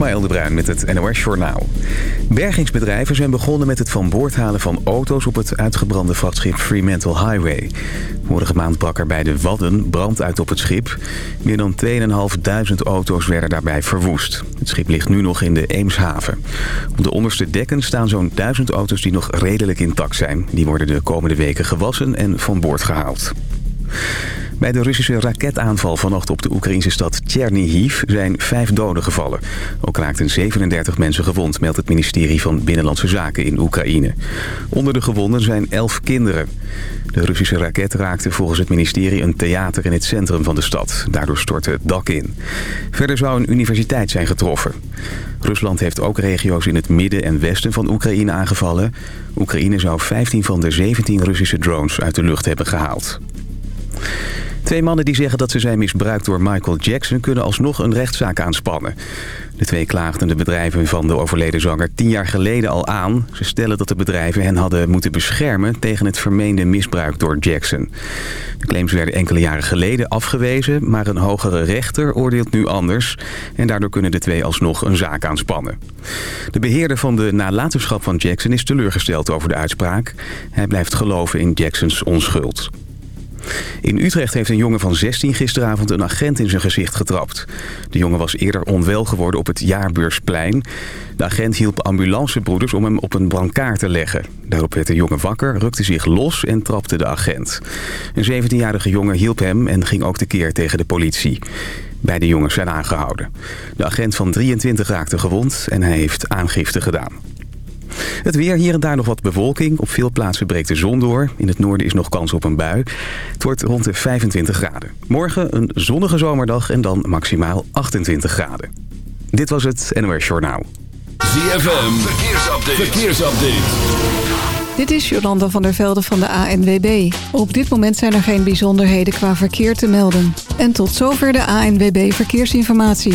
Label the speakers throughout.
Speaker 1: Ismaël de Bruin met het NOS Journaal. Bergingsbedrijven zijn begonnen met het van boord halen van auto's... op het uitgebrande vrachtschip Fremantle Highway. Vorige maand brak er bij de Wadden brand uit op het schip. Meer dan 2.500 auto's werden daarbij verwoest. Het schip ligt nu nog in de Eemshaven. Op de onderste dekken staan zo'n 1000 auto's die nog redelijk intact zijn. Die worden de komende weken gewassen en van boord gehaald. Bij de Russische raketaanval vannacht op de Oekraïnse stad Tchernihiv zijn vijf doden gevallen. Ook raakten 37 mensen gewond, meldt het ministerie van Binnenlandse Zaken in Oekraïne. Onder de gewonden zijn elf kinderen. De Russische raket raakte volgens het ministerie een theater in het centrum van de stad. Daardoor stortte het dak in. Verder zou een universiteit zijn getroffen. Rusland heeft ook regio's in het midden en westen van Oekraïne aangevallen. Oekraïne zou 15 van de 17 Russische drones uit de lucht hebben gehaald. Twee mannen die zeggen dat ze zijn misbruikt door Michael Jackson... kunnen alsnog een rechtszaak aanspannen. De twee klaagden de bedrijven van de overleden zanger tien jaar geleden al aan. Ze stellen dat de bedrijven hen hadden moeten beschermen... tegen het vermeende misbruik door Jackson. De claims werden enkele jaren geleden afgewezen... maar een hogere rechter oordeelt nu anders... en daardoor kunnen de twee alsnog een zaak aanspannen. De beheerder van de nalatenschap van Jackson is teleurgesteld over de uitspraak. Hij blijft geloven in Jacksons onschuld. In Utrecht heeft een jongen van 16 gisteravond een agent in zijn gezicht getrapt. De jongen was eerder onwel geworden op het Jaarbeursplein. De agent hielp ambulancebroeders om hem op een brancard te leggen. Daarop werd de jongen wakker, rukte zich los en trapte de agent. Een 17-jarige jongen hielp hem en ging ook tekeer tegen de politie. Beide jongens zijn aangehouden. De agent van 23 raakte gewond en hij heeft aangifte gedaan. Het weer, hier en daar nog wat bewolking. Op veel plaatsen breekt de zon door. In het noorden is nog kans op een bui. Het wordt rond de 25 graden. Morgen een zonnige zomerdag en dan maximaal 28 graden. Dit was het NOS Journaal.
Speaker 2: ZFM, verkeersupdate. verkeersupdate.
Speaker 3: Dit is Jolanda van der Velde van de ANWB. Op dit moment zijn er geen bijzonderheden qua verkeer te melden. En tot zover de ANWB Verkeersinformatie.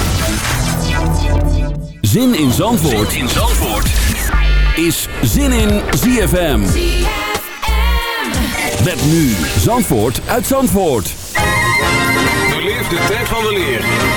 Speaker 2: Zin in Zandvoort, in Zandvoort. is Zin in ZFM. Met nu Zandvoort uit Zandvoort.
Speaker 4: Beleef de tijd van de leer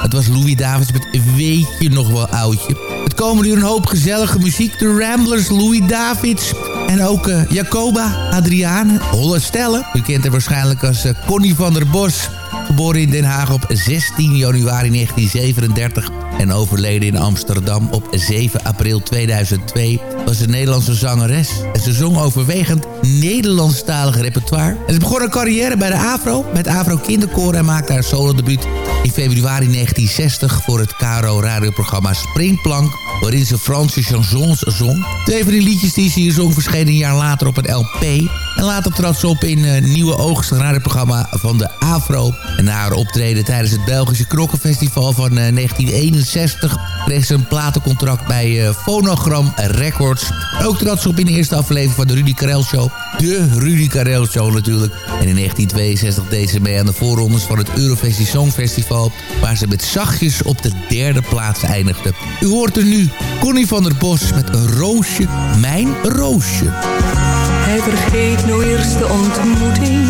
Speaker 5: Het was Louis Davids met Weet je nog wel oudje. Het komen nu een hoop gezellige muziek. De Ramblers, Louis Davids. En ook eh, Jacoba, Adriane, Holle Stelle. U kent haar waarschijnlijk als eh, Connie van der Bos. Geboren in Den Haag op 16 januari 1937 en overleden in Amsterdam op 7 april 2002... was een Nederlandse zangeres. En ze zong overwegend Nederlandstalig repertoire. Ze begon haar carrière bij de AVRO met AVRO Kinderkoor... en maakte haar solodebuut in februari 1960 voor het KRO radioprogramma Springplank... waarin ze Franse chansons zong. Twee van die liedjes die ze hier zong verschenen een jaar later op een LP... En later trad ze op in uh, Nieuwe Oogst, radioprogramma van de AVRO. En na haar optreden tijdens het Belgische Krokkenfestival van uh, 1961... kreeg ze een platencontract bij Phonogram Records. Ook trad ze op in de eerste aflevering van de Rudy Karel Show. De Rudy Karel Show natuurlijk. En in 1962 deed ze mee aan de voorrondes van het Eurovisie Songfestival... waar ze met zachtjes op de derde plaats eindigde. U hoort er nu Connie van der Bos met een roosje, mijn roosje.
Speaker 6: Hij vergeet nooit eerste ontmoeting En hij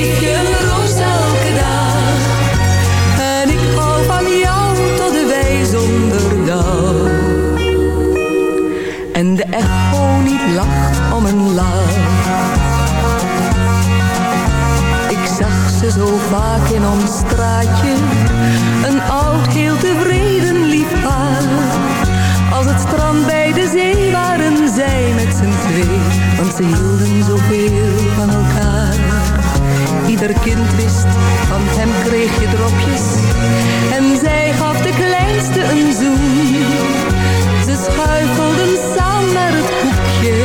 Speaker 6: Ik heb een roos elke dag. En ik hou van jou tot wij zonderdal. En de echo niet lacht om een laag. Ik zag ze zo vaak in ons straatje. Een oud, heel tevreden liep haar. Als het strand bij de zee waren zij met z'n twee. Want ze hielden zo veel van elkaar. Ieder kind wist, van hem kreeg je dropjes. En zij gaf de kleinste een zoen. Ze schuifelden samen het hoekje.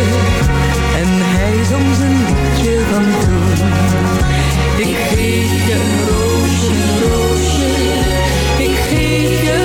Speaker 6: En hij zong zijn liedje van toen. Ik geef je een roosje, roosje. Ik geef je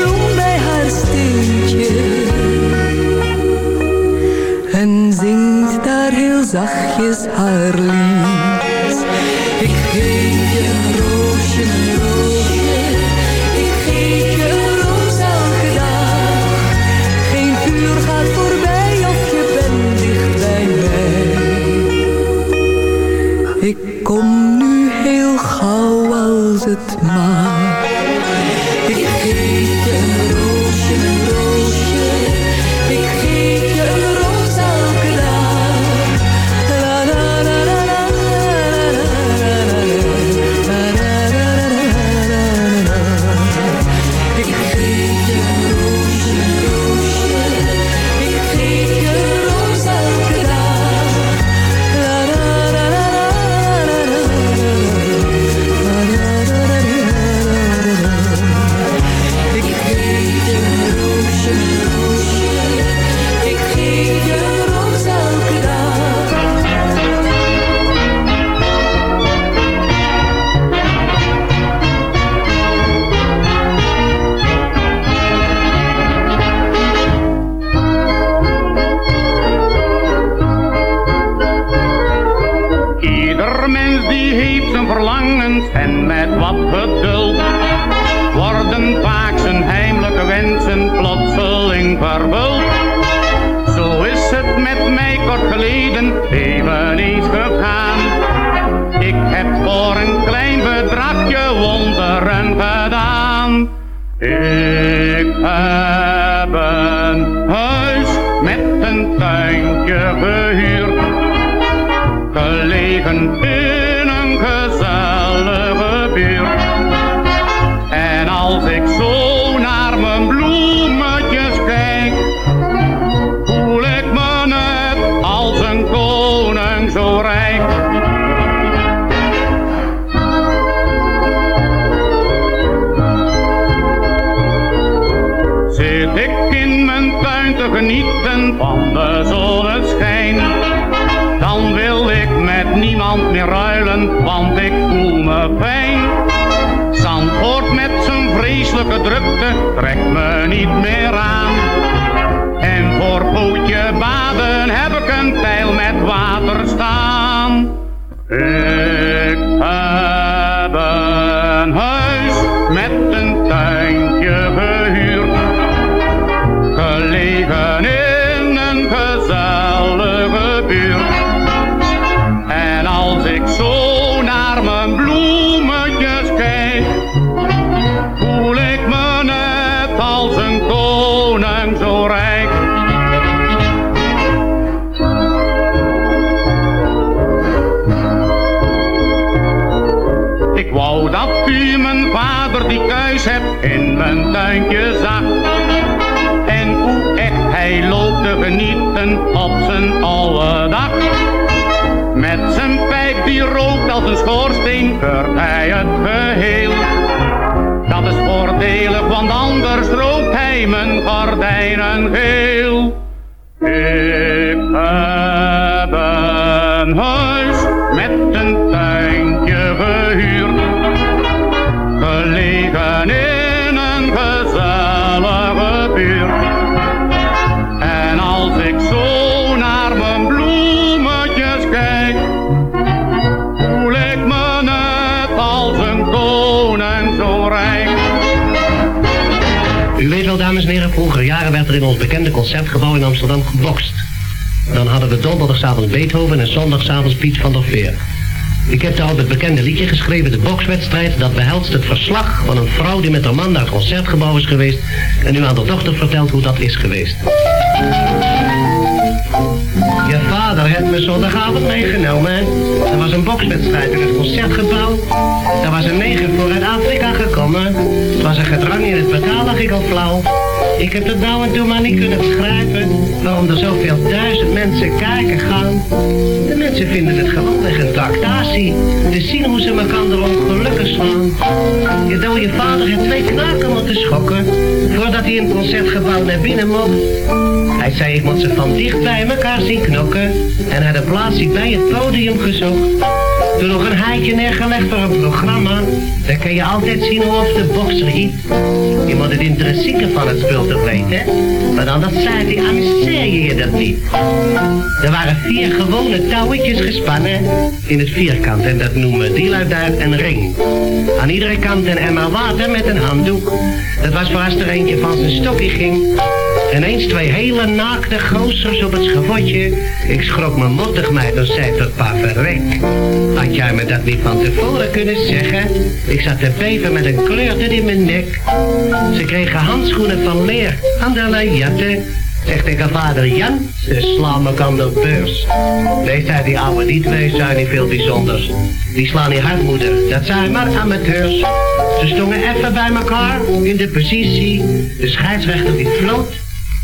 Speaker 6: zachtjes haar lied. Ik geef je een roosje, een roosje. Ik geef je een roos elke dag. Geen uur gaat voorbij of je bent dicht bij mij. Ik kom nu heel gauw als het mag.
Speaker 7: Kort geleden eveneens gegaan. Ik heb voor een klein bedragje wonderen gedaan. Ik heb een huis met een tuintje gehuurd gelegen in een gezellige buurt. En als ik zo drukte trekt me niet meer aan. Mijn tuintje zag. En hoe echt hij loopt te genieten op zijn oude dag. Met zijn pijp die schoorsteen keurt hij het geheel. Dat is voordelig, want anders rookt hij mijn gordijnen geel. Ik heb een in
Speaker 8: ons bekende concertgebouw in Amsterdam gebokst. Dan hadden we donderdagavond Beethoven en zondagavond Piet van der Veer. Ik heb daarop het bekende liedje geschreven, de bokswedstrijd, dat behelst het verslag van een vrouw die met haar man naar het concertgebouw is geweest en nu aan de dochter vertelt hoe dat is geweest. Vader heeft me zondagavond meegenomen. Er was een bokswedstrijd in het concertgebouw. Er was een neger voor uit Afrika gekomen. Het was een gedrang in het betaal, ik al flauw. Ik heb het nou en toen maar niet kunnen begrijpen waarom er zoveel duizend mensen kijken gaan. Mensen vinden het geweldig een tractatie. Te zien hoe ze elkaar ongelukkig slaan. Je dode vader heeft twee knaken moeten schokken voordat hij in het concertgebouw naar binnen mocht. Hij zei ik moet ze van dicht bij elkaar zien knokken en had een plaatsje bij het podium gezocht. Toen nog een haantje neergelegd voor een programma. Dan kun je altijd zien hoe of de bokser hiet. Je moet het intrinsieke van het spul toch weten. Dan dat zei amuseer je dat niet. Er waren vier gewone touwetjes gespannen in het vierkant. En dat noemen die luid uit een ring. Aan iedere kant een emmer water met een handdoek. Dat was voor als er eentje van zijn stokje ging. En eens twee hele naakte gozers op het schavotje. Ik schrok me mottig mij, dan zei tot pa verrek. Had jij me dat niet van tevoren kunnen zeggen? Ik zat te beven met een kleur in mijn nek. Ze kregen handschoenen van leer de jatten. Zegt tegen vader Jan, ze slaan me aan de beurs. Nee, zei die oude, die twee zijn niet veel bijzonders. Die slaan niet hard, moeder, dat zijn maar amateurs. Ze stonden even bij elkaar in de positie. De scheidsrechter die floot.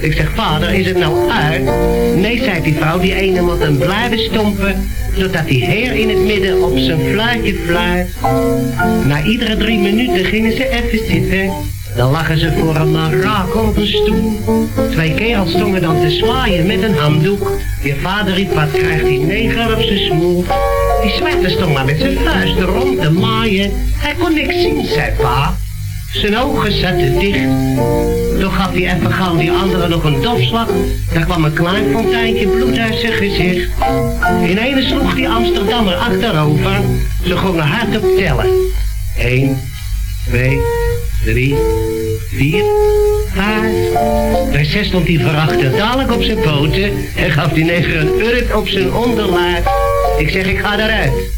Speaker 8: Ik zeg, vader, is het nou uit? Nee, zei die vrouw, die ene moet hem blijven stompen, zodat die heer in het midden op zijn fluitje fluit. Na iedere drie minuten gingen ze even zitten. Dan lagen ze voor een marakel op een stoel. Twee kerels stonden dan te zwaaien met een handdoek. Je vader riep, wat krijgt die neger op zijn smoel? Die zwarte stond maar met zijn vuisten rond te maaien. Hij kon niks zien, zei pa. Zijn ogen zaten dicht. Toen gaf hij even gauw die andere nog een dofslag. Daar kwam een klein fonteintje bloed uit zijn gezicht. In ene sloeg die Amsterdammer achterover. Ze gingen hard op tellen. Eén, twee, drie, vier, vijf. Bij zes stond hij verachter dadelijk op zijn poten en gaf die neger een urk op zijn onderlaag. Ik zeg, ik ga eruit.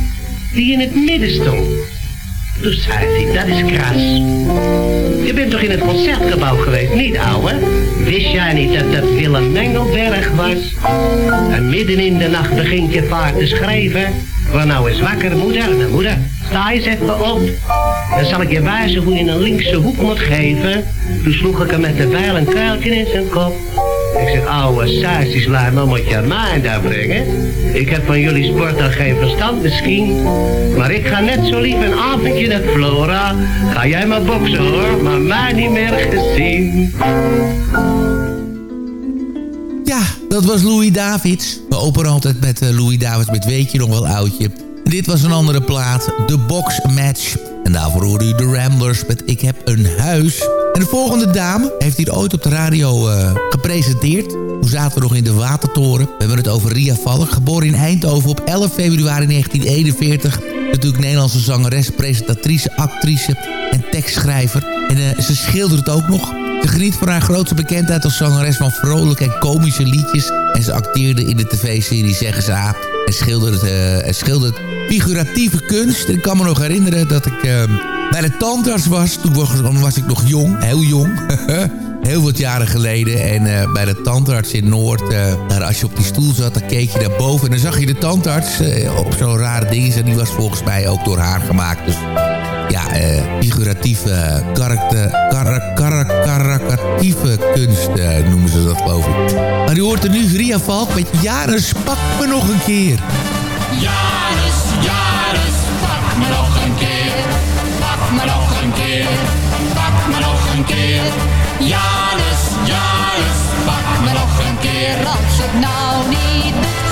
Speaker 8: die in het midden stond. Toen zei hij, dat is kras. Je bent toch in het concertgebouw geweest, niet ouwe? Wist jij niet dat dat Willem Mengelberg was? En midden in de nacht begint je vaart te schrijven. Waar nou eens wakker, moeder? Nou, moeder, sta eens even op. Dan zal ik je wijzen hoe je een linkse hoek moet geven. Toen sloeg ik hem met de bijl een kuiltje in zijn kop. Ik zeg, ouwe sausjes, laat me moet je mij daar brengen. Ik heb van jullie sport dan geen verstand misschien. Maar ik ga net zo lief een avondje naar Flora. Ga jij maar boksen hoor, maar mij niet meer gezien.
Speaker 5: Ja, dat was Louis Davids. We openen altijd met uh, Louis Davids met Weet je nog wel oudje. Dit was een andere plaat, de Box Match. En daarvoor hoorde u de Ramblers met Ik heb een huis. En de volgende dame heeft hier ooit op de radio uh, gepresenteerd. Toen zaten we nog in de Watertoren. We hebben het over Ria Valk, geboren in Eindhoven op 11 februari 1941. Natuurlijk Nederlandse zangeres, presentatrice, actrice en tekstschrijver. En uh, ze schildert het ook nog. Ze geniet van haar grootste bekendheid als zangeres van vrolijke en komische liedjes. En ze acteerde in de tv-serie Zeggen ze A. En schildert, uh, schildert figuratieve kunst. Ik kan me nog herinneren dat ik uh, bij de tandarts was. Toen was, ik nog jong, heel jong. heel wat jaren geleden. En uh, bij de tandarts in Noord, uh, daar als je op die stoel zat, dan keek je naar boven. En dan zag je de tandarts uh, op zo'n rare ding. En die was volgens mij ook door haar gemaakt. Dus ja, figuratieve, karakter, kar, kar, karakatieve kunst noemen ze dat geloof ik. Maar u hoort er nu Ria Valk met Janus, pak me nog een keer.
Speaker 9: Janus, Janus, een keer. Pak me nog een keer. Janus, Janus, pak me nog een keer.
Speaker 6: Als het nou niet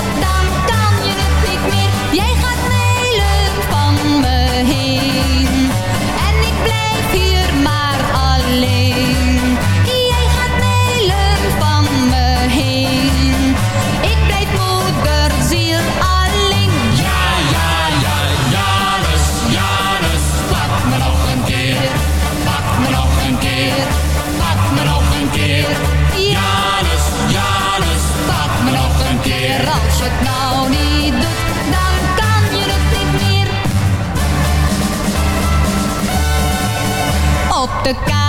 Speaker 6: Op de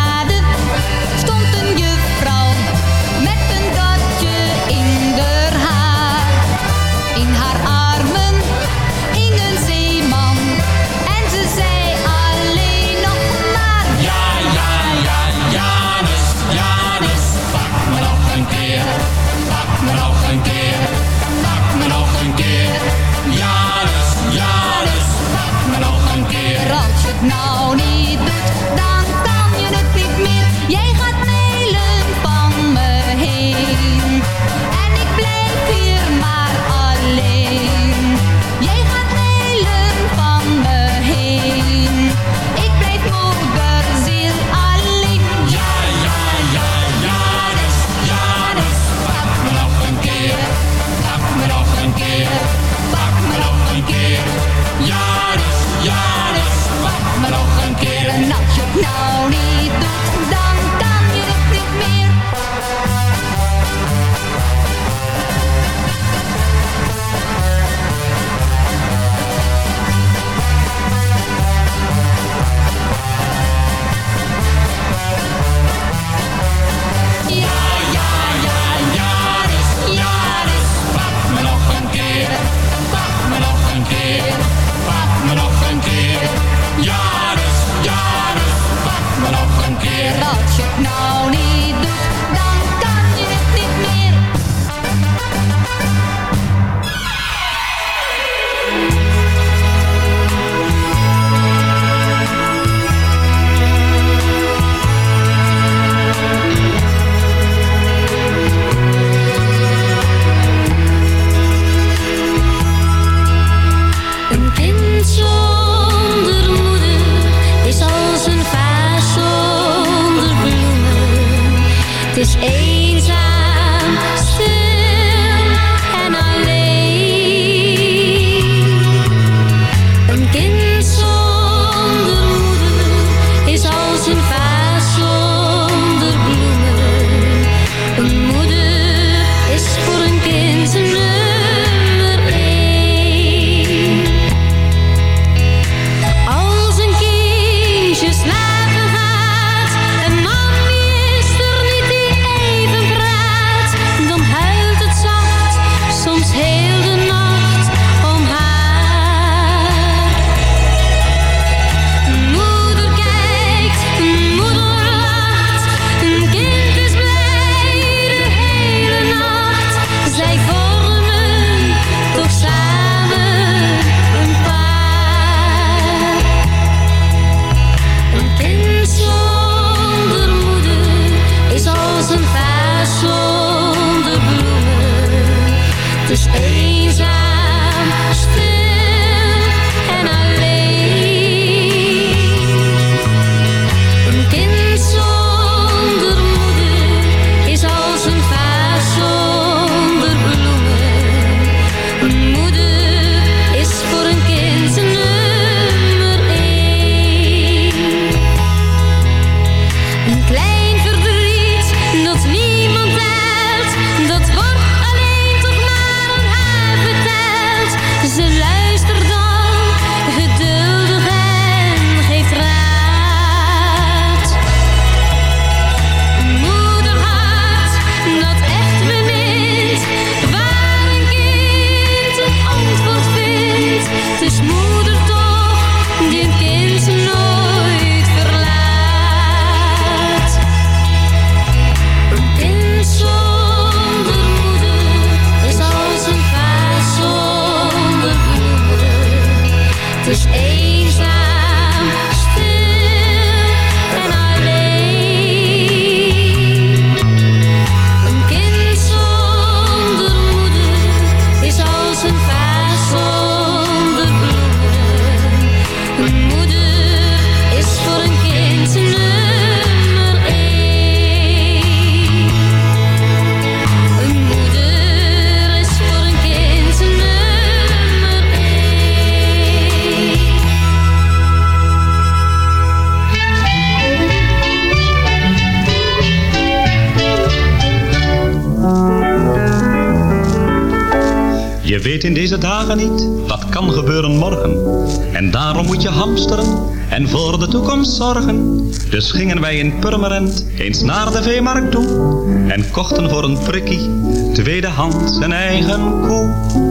Speaker 6: in
Speaker 10: deze dagen niet wat kan gebeuren morgen. En daarom moet je hamsteren en voor de toekomst zorgen. Dus gingen wij in Purmerend eens naar de veemarkt toe. En kochten voor een prikkie tweedehands een eigen koe.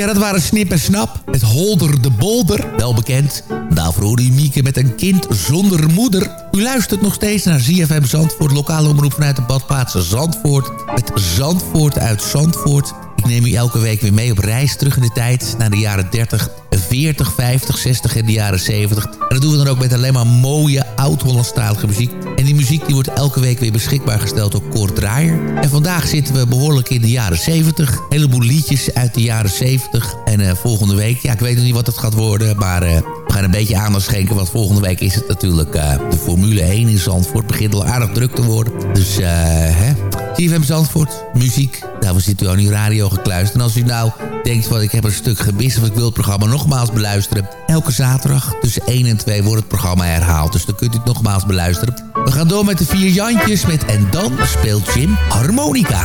Speaker 5: Ja, dat waren Snip en Snap. Het Holder de Bolder, wel bekend. Daarvoor u Mieke met een kind zonder moeder. U luistert nog steeds naar ZFM Zandvoort, lokale omroep vanuit de badplaats Zandvoort. Met Zandvoort uit Zandvoort. Ik neem u elke week weer mee op reis terug in de tijd naar de jaren 30, 40, 50, 60 en de jaren 70. En dat doen we dan ook met alleen maar mooie oud-Hollandstalige muziek. En die muziek die wordt elke week weer beschikbaar gesteld door Kort Draaier. En vandaag zitten we behoorlijk in de jaren 70. Een heleboel liedjes uit de jaren 70. En eh, volgende week, ja ik weet nog niet wat het gaat worden, maar... eh, we gaan een beetje aandacht schenken, want volgende week is het natuurlijk eh, de Formule 1 in Zandvoort. Het begint al aardig druk te worden. Dus, hè. CFM Zandvoort, muziek. Daarvoor zit u aan uw radio gekluisterd. En als u nou denkt, van ik heb een stuk gemist... of ik wil het programma nogmaals beluisteren... elke zaterdag tussen 1 en 2 wordt het programma herhaald. Dus dan kunt u het nogmaals beluisteren. We gaan door met de vier Jantjes met... En dan speelt Jim harmonica.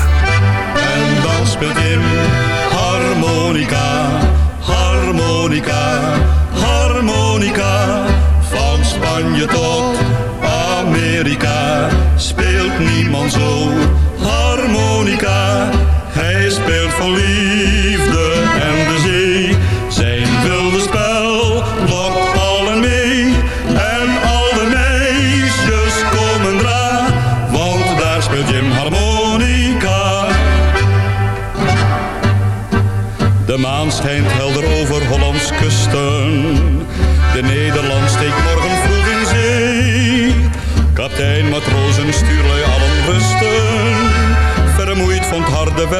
Speaker 11: En dan speelt Jim harmonica, harmonica, harmonica. Van Spanje tot Amerika speelt niemand zo harmonica. Hij speelt voor liefde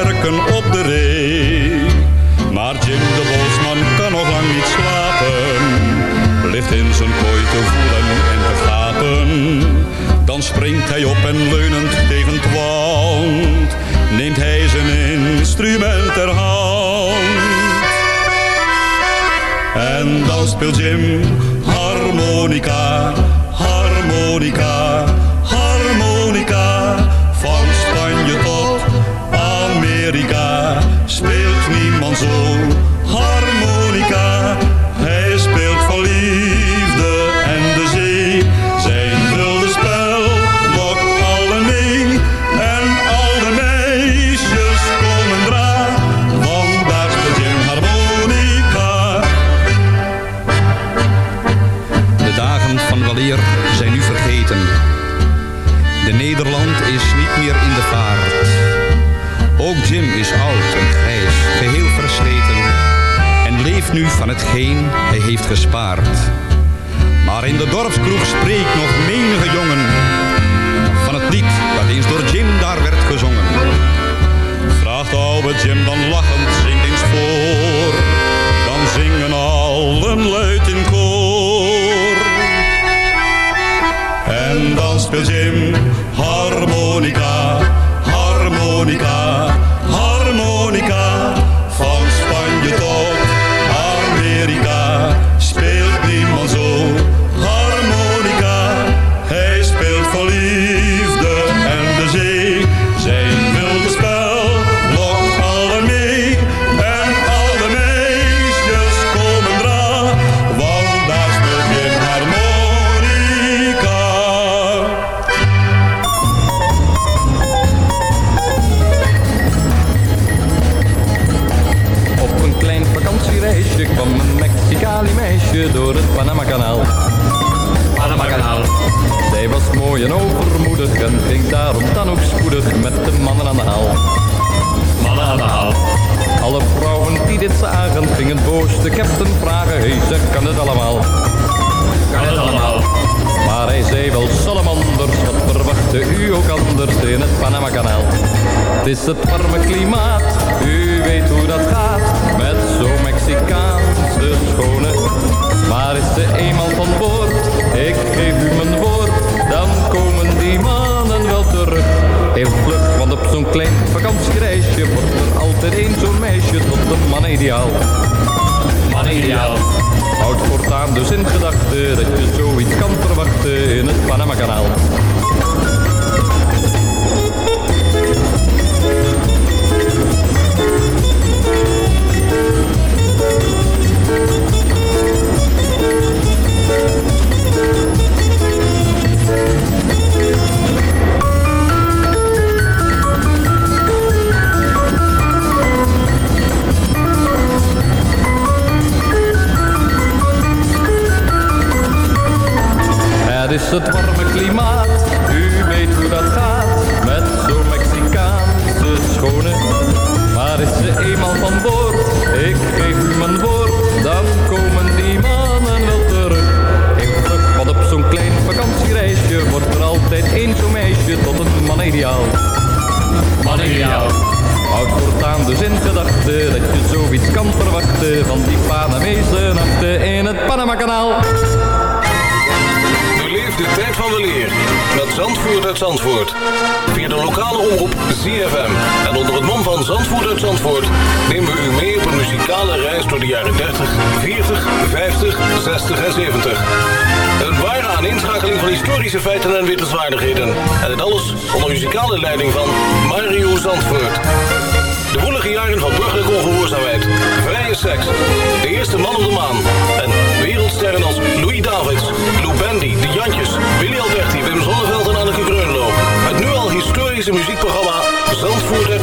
Speaker 11: werken op de ree. Maar Jim de Bosman kan nog lang niet slapen. Ligt in zijn kooi te voelen en te gapen. Dan springt hij op en leunend tegen het wand. Neemt hij zijn instrument ter hand. En dan speelt Jim harmonica, harmonica, gespaard. Maar in de dorpskroeg spreekt
Speaker 12: ideaal. Houd voortaan dus in gedachten dat je zoiets kan verwachten in het Panama-kanaal.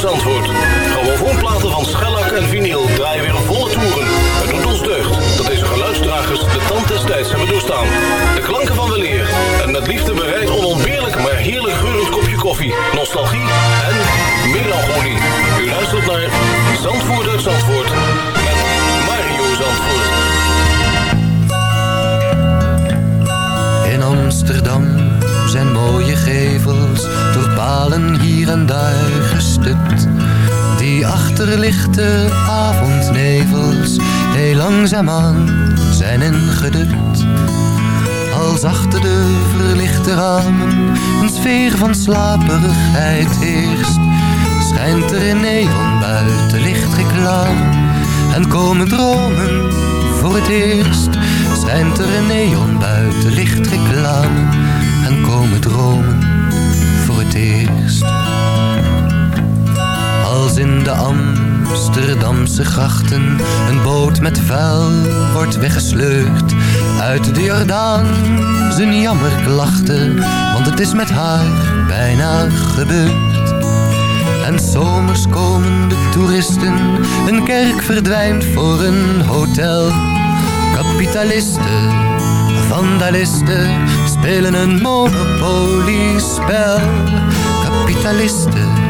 Speaker 4: Zandvoort. Gewoon platen van schellak en vinyl draaien weer volle toeren. Het doet ons deugd dat deze geluidsdragers de tand des tijds hebben doorstaan. De klanken van weleer en met liefde bereid onontbeerlijk maar heerlijk geurend kopje koffie, nostalgie en melancholie. U luistert naar Zandvoort uit Zandvoort met Mario Zandvoort.
Speaker 13: In Amsterdam zijn mooie gevels door palen hier en daar gest. Achter lichte avondnevels, heel langzaamaan zijn ingedrukt. Als achter de verlichte ramen een sfeer van slaperigheid heerst. Schijnt er een neon buiten licht en komen dromen voor het eerst. Schijnt er een neon buiten licht en komen dromen voor het eerst in de Amsterdamse grachten. Een boot met vuil wordt weggesleurd uit de Jordaan. Zijn jammerklachten, want het is met haar bijna gebeurd. En zomers komen de toeristen, een kerk verdwijnt voor een hotel. Kapitalisten, vandalisten, spelen een monopoliespel. Kapitalisten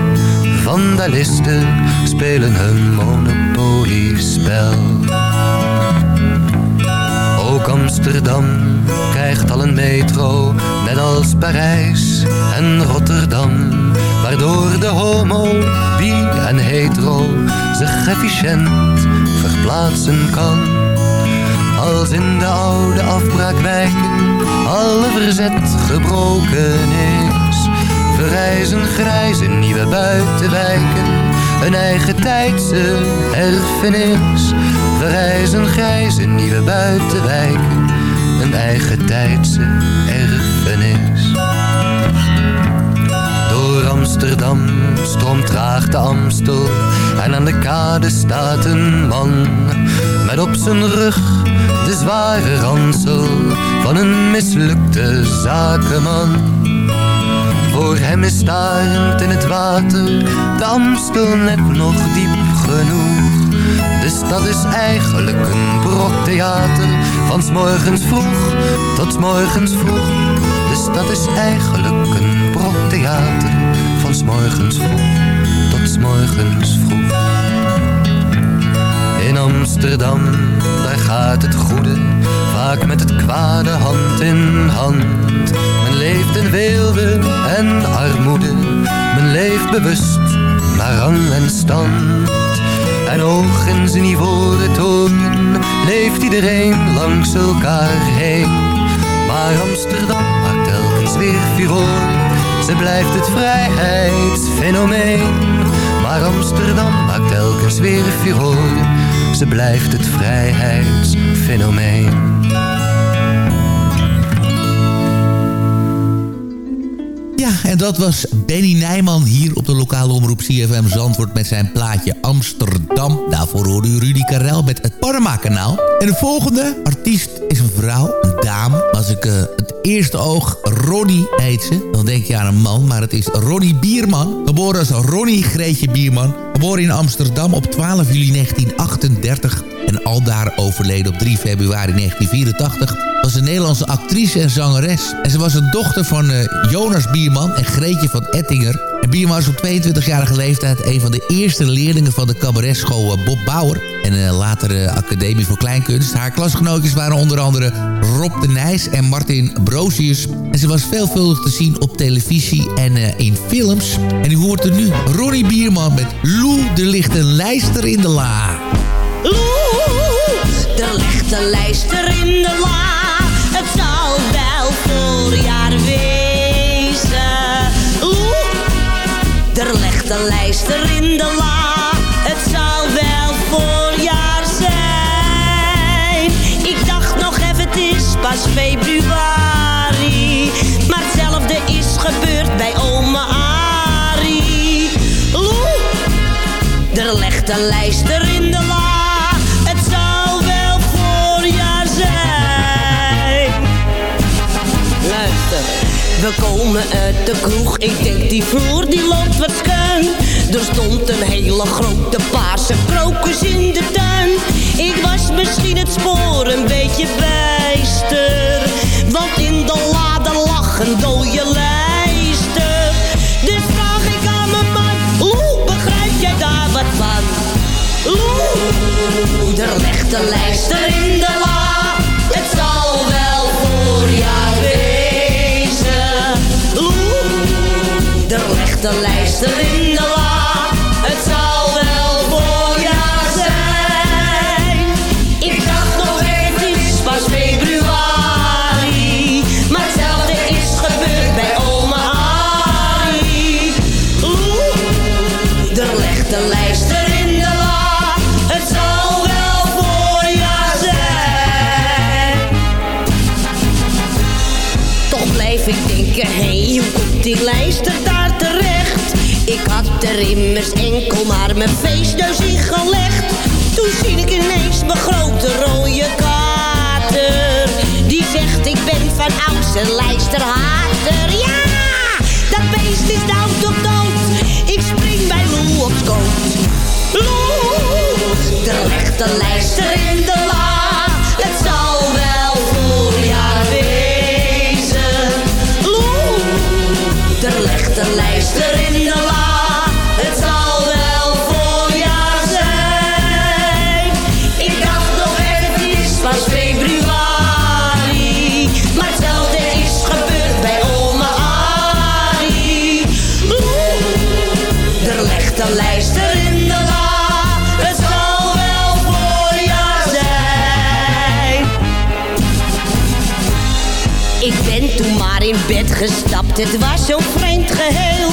Speaker 13: vandalisten spelen hun monopoliespel. Ook Amsterdam krijgt al een metro, net als Parijs en Rotterdam. Waardoor de homo, bi en hetero zich efficiënt verplaatsen kan. Als in de oude afbraakwijken alle verzet gebroken is. Verrijzen grijze nieuwe buitenwijken, een eigen tijdse erfenis. Verrijzen grijze nieuwe buitenwijken, een eigen tijdse erfenis. Door Amsterdam stroomt traag de Amstel en aan de kade staat een man met op zijn rug de zware ransel van een mislukte zakenman. Voor hem is starend in het water de Amstel net nog diep genoeg. De stad is eigenlijk een brok theater, van s morgens vroeg tot s morgens vroeg. De stad is eigenlijk een brok theater, van s morgens vroeg tot s morgens vroeg. In Amsterdam, gaat het goede, vaak met het kwade hand in hand. Men leeft in weelde en armoede, men leeft bewust naar rang en stand. En hoog in zijn ivoren toren leeft iedereen langs elkaar heen. Maar Amsterdam maakt telkens weer furore, ze blijft het vrijheidsfenomeen. Maar Amsterdam maakt telkens weer ze blijft het vrijheidsfenomeen.
Speaker 5: Ja, en dat was Benny Nijman hier op de lokale omroep CFM Zandvoort met zijn plaatje Amsterdam. Daarvoor hoorde u Rudy Karel met het Panama-kanaal. En de volgende artiest is een vrouw, een dame. Als ik uh, het eerste oog Ronnie heet dan denk je aan een man, maar het is Ronnie Bierman. Geboren als Ronnie Greetje Bierman. Geboren in Amsterdam op 12 juli 1938 en aldaar overleden op 3 februari 1984 was een Nederlandse actrice en zangeres. En ze was een dochter van uh, Jonas Bierman en Greetje van Ettinger. Bierman was op 22-jarige leeftijd een van de eerste leerlingen van de cabaretschool uh, Bob Bauer. En uh, later Academie voor Kleinkunst. Haar klasgenootjes waren onder andere Rob de Nijs en Martin Brosius. En ze was veelvuldig te zien op televisie en in films. En u hoort er nu Ronnie Bierman met Lou de ligt een lijster in de la.
Speaker 14: Lou, er ligt een lijster in de la. Ligt een lijster in de la. Het zal wel voorjaar zijn. Ik dacht nog even, het is pas februari. Maar hetzelfde is gebeurd bij oma Arie. Oeh, er ligt een lijster in de la. Het zal wel voorjaar zijn. Luister, we komen uit de kroeg. Ik denk die vloer die loopt wat. Er stond een hele grote paarse krokus in de tuin. Ik was misschien het spoor een beetje bijster. Want in de lade lag een dode lijster. Dus vraag ik aan mijn man, Oeh, begrijp jij daar wat van? Oeh, er ligt een lijster er lijster in de la. Het zal wel voorjaar zijn. Ik dacht nog het is pas februari. Maar hetzelfde is gebeurd bij oma. Oeh, er ligt een lijster in de la. Het zal wel voorjaar zijn. Toch blijf ik denken, hé, hey, hoe komt die lijster daar immers enkel maar mijn feestneus ingelegd. Toen zie ik ineens mijn grote rode kater. Die zegt ik ben van ouds een lijsterhater. Ja, dat beest is dood op dood. Ik spring bij Loe op schoot. Loe, de een lijster in de la. Het zal wel voorjaar wezen. Loe, de een lijster in de la. Toen maar in bed gestapt, het was zo'n vreemd geheel.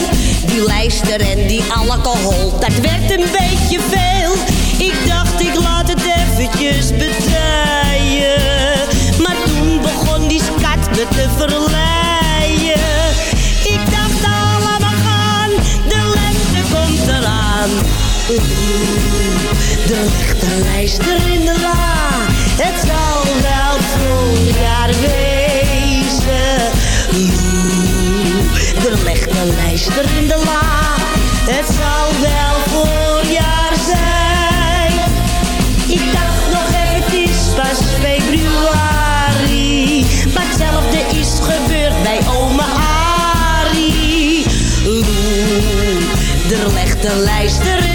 Speaker 14: Die lijster en die alcohol, dat werd een beetje veel. Ik dacht, ik laat het eventjes bedrijven, Maar toen begon die skat me te verleiden. Ik dacht, allemaal gaan, de lente komt eraan. De lichte lijster in de la, het zal wel voorjaar weer. Er ligt een lijst in de la. Het zal wel voorjaar zijn. Ik dacht nog even, het is pas februari. Maar hetzelfde is gebeurd bij oma Harry. Loe, er ligt een lijster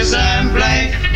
Speaker 15: is
Speaker 16: and blank.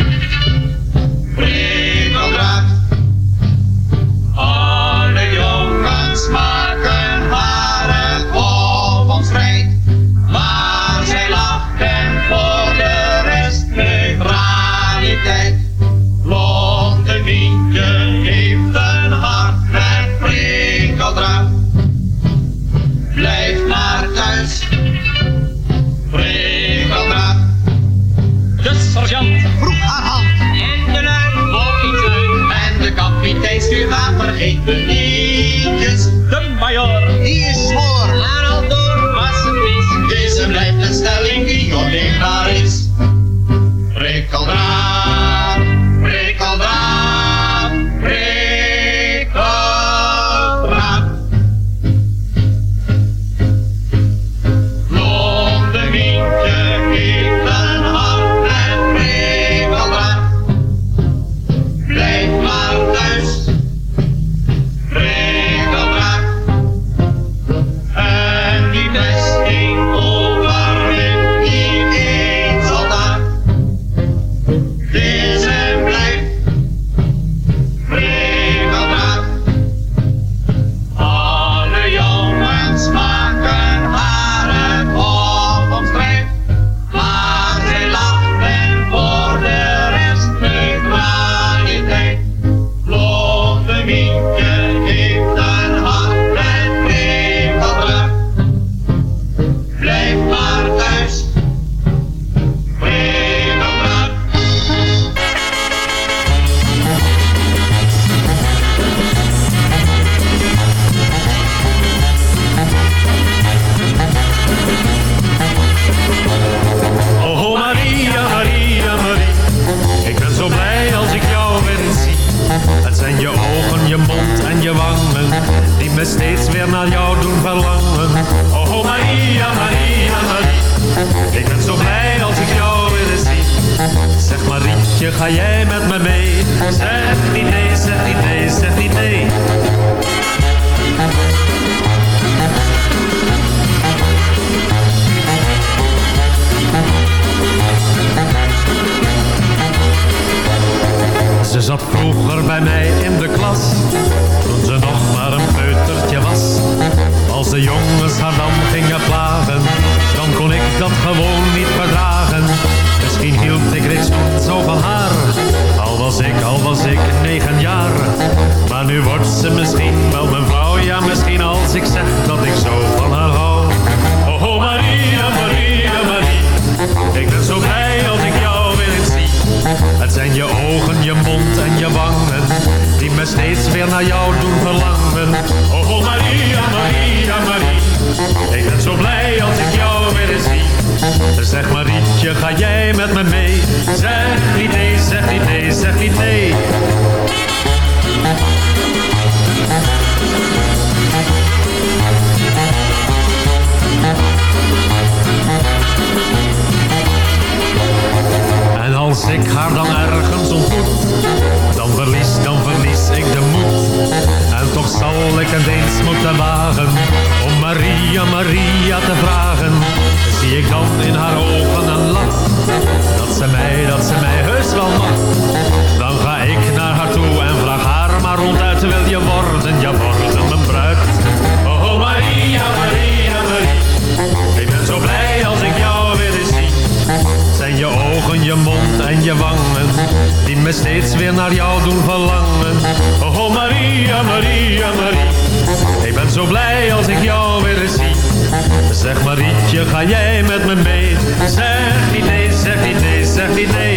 Speaker 16: Ga jij met me mee? Zeg niet nee, zeg niet nee, zeg niet nee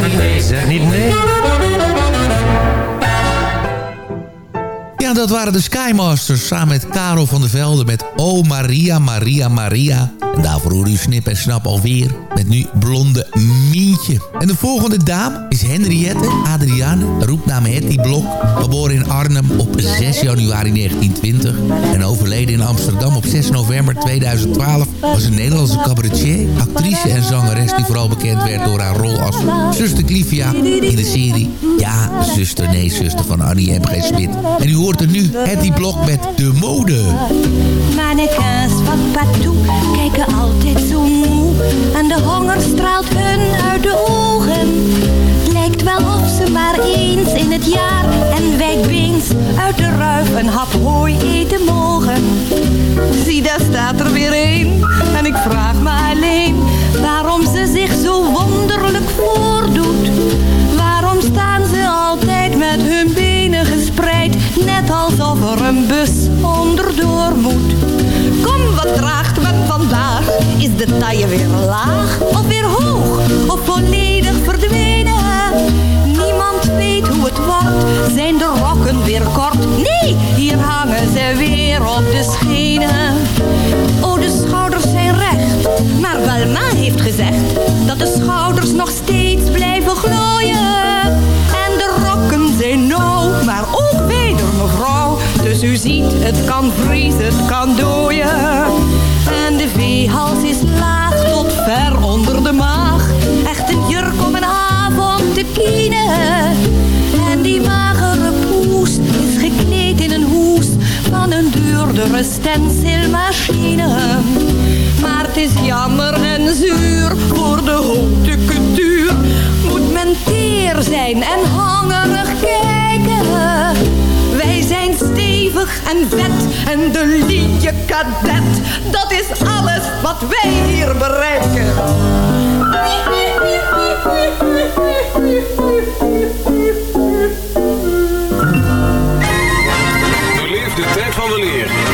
Speaker 17: zeg niet nee, zeg niet nee. Ja,
Speaker 5: dat waren de Skymasters samen met Karel van der Velde met Oh Maria, Maria, Maria. En daarvoor hoor u Snip en Snap alweer met nu Blonde Mientje. En de volgende dame is Henriette Adriane, roepnaam Hetty Blok. Geboren in Arnhem op 6 januari 1920 en overleden in Amsterdam op 6 november 2012... was een Nederlandse cabaretier, actrice en zangeres... die vooral bekend werd door haar rol als zuster Clivia in de serie... Ja, zuster, nee, zuster van Annie M. G. Smit. En u hoort er nu Hetty Blok met De Mode.
Speaker 14: Mannequins kijken altijd zo moe. En de honger straalt hun uit de ogen. Lijkt wel of ze maar eens in het jaar en wijdbeens uit de ruif een hap hooi eten mogen. Zie, daar staat er weer een. En ik vraag me alleen waarom ze zich zo wonderlijk voordoet. Waarom staan ze altijd met hun benen gespreid, net alsof er een bus De taille weer laag of weer hoog of volledig verdwenen? Niemand weet hoe het wordt, zijn de rokken weer kort? Nee, hier hangen ze weer op de schenen. Oh, de schouders zijn recht, maar Welma heeft gezegd dat de schouders nog steeds blijven glooien. En de rokken zijn nauw, maar ook weder mevrouw. Dus u ziet, het kan vriezen, het kan dooien. En de veehals is laag tot ver onder de maag. Echt een jurk om een avond te kienen. En die magere poes is gekleed in een hoes van een duurdere stencilmachine. Maar het is jammer en zuur voor de haute couture. Moet men teer zijn en hangerig kijken. Wij zijn stevig en vet en de liedje kadet. Dat is alles wat wij hier bereiken.
Speaker 4: Beleef de tijd van de leer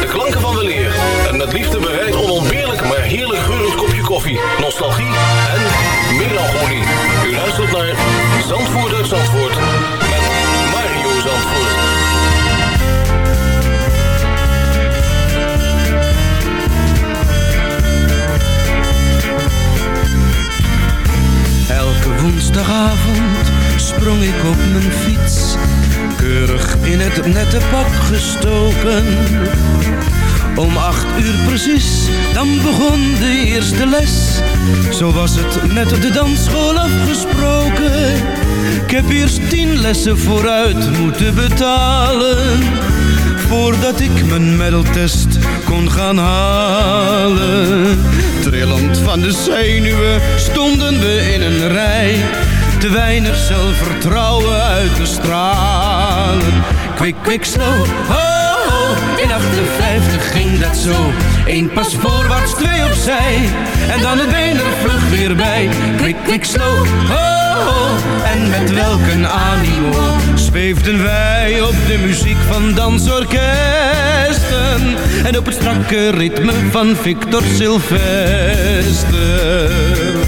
Speaker 4: De klanken van weleer en met liefde bereid onontbeerlijk maar heerlijk geurend kopje koffie, nostalgie en melancholie. U luistert naar Zandvoort uit Zandvoort met Mario Zandvoort.
Speaker 18: Elke woensdagavond sprong ik op mijn fiets, keurig in het nette pak gestoken. Om acht uur precies, dan begon de eerste les. Zo was het met de dansschool afgesproken. Ik heb eerst tien lessen vooruit moeten betalen. Voordat ik mijn medaltest kon gaan halen. Trillend van de zenuwen stonden we in een rij. Te weinig zelfvertrouwen uit te Kwik, kwik, slow, oh, oh. In 58 ging dat zo. Eén pas voorwaarts, twee opzij. En dan het been er vlug weer bij. Kwik, kwik, slow, oh, oh. En met welk een animo zweefden wij op de muziek van dansorkesten. En op het strakke ritme van Victor Sylvester.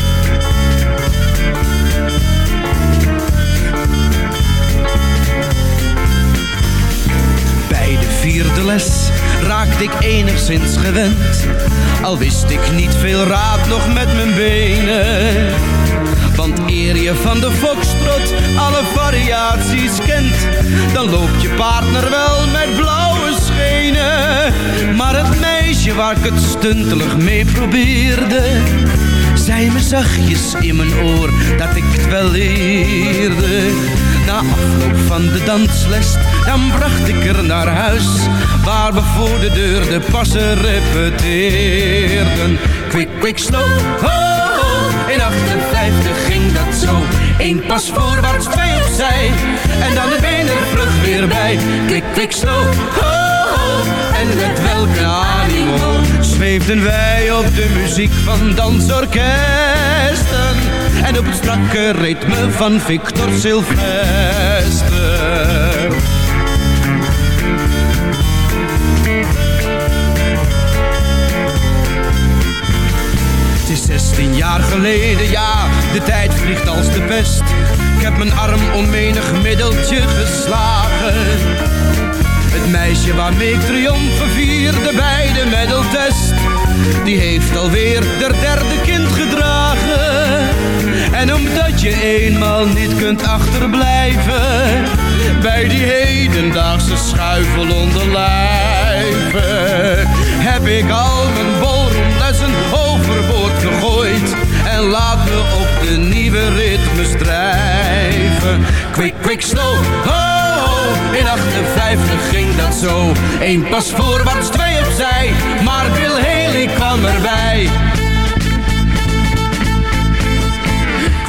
Speaker 18: Les raakte ik enigszins gewend. Al wist ik niet veel raad nog met mijn benen. Want eer je van de foxtrot alle variaties kent, dan loopt je partner wel met blauwe schenen. Maar het meisje waar ik het stuntelig mee probeerde, zei me zachtjes in mijn oor dat ik het wel leerde. Na afloop van de dansles, dan bracht ik er naar huis, waar we voor de deur de passen repeteerden. Quick, quick, slow, oh, oh. in 58 ging dat zo. Eén pas voorwaarts, twee opzij, en dan de benen vlug weer bij. Quick, quick, slow, oh, oh. en met welke animo zweefden wij op de muziek van dansorkesten en op het strakke ritme van Victor Sylvester. Het is 16 jaar geleden, ja, de tijd vliegt als de pest. Ik heb mijn arm om menig middeltje geslagen. Het meisje waarmee ik triomfen vierde bij de medaltest, die heeft alweer der derde kind gedragen. En omdat je eenmaal niet kunt achterblijven, bij die hedendaagse schuifel onder lijven, heb ik al mijn ballroomlessen overboord gegooid. En laat me op de nieuwe ritmes drijven. Quick, quick, slow, oh. In 58 ging dat zo. Eén pas voorwaarts, twee opzij. Maar Bill Haley kwam erbij.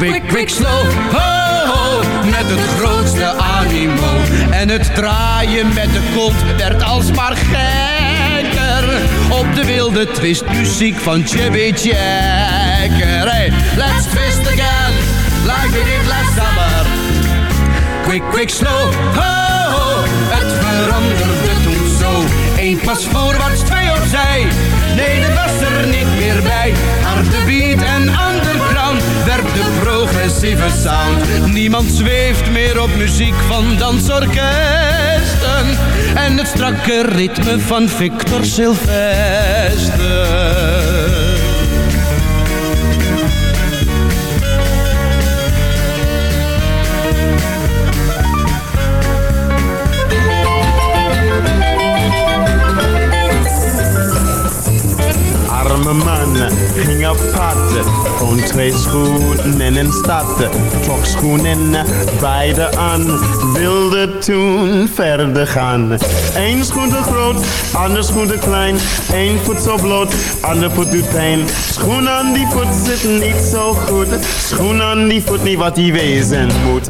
Speaker 18: Quick, quick, slow, ho, ho, met het grootste animo. En het draaien met de kont werd alsmaar gekker. Op de wilde twistmuziek van Chubby Checker. Hey, let's twist again, like we did last summer. Quick, quick, slow, ho, ho, het veranderde toen zo. Eén pas voorwaarts, twee opzij. Nee, dat was er niet meer bij. Harde beat en de progressieve sound. Niemand zweeft meer op muziek van dansorkesten. En het strakke ritme van Victor Sylvester.
Speaker 19: Arme man ging op pad. Gewoon twee schoenen in stad. Trok schoenen beide aan. Wilde toen verder gaan. Eén schoen te groot, ander schoen te klein. Eén voet zo bloot, ander voet doet pijn. Schoen aan die voet zit niet zo goed. Schoen aan die voet niet wat die wezen moet.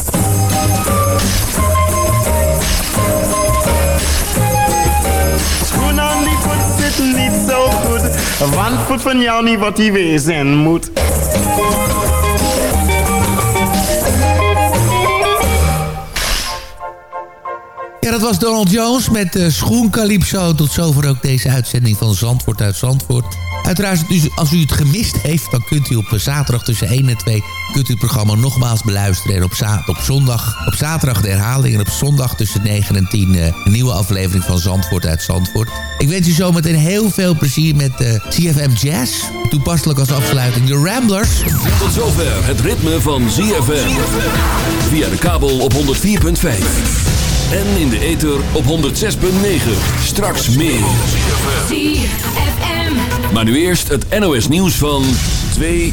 Speaker 19: Niet zo goed. Want voet van jou niet wat hij wezen moet.
Speaker 5: Ja, dat was Donald Jones met uh. Tot zover ook deze uitzending van Zandvoort uit Zandvoort. Uiteraard, als u het gemist heeft... dan kunt u op zaterdag tussen 1 en 2... kunt u het programma nogmaals beluisteren. En op, op, zondag, op zaterdag de herhaling... en op zondag tussen 9 en 10... Uh, een nieuwe aflevering van Zandvoort uit Zandvoort. Ik wens u zometeen heel veel plezier met uh, CFM Jazz. Toepasselijk als afsluiting de Ramblers.
Speaker 2: Tot zover het ritme van ZFM. Via de kabel op 104.5. En in de ether op 106.9. Straks meer. Maar nu eerst het NOS nieuws van 2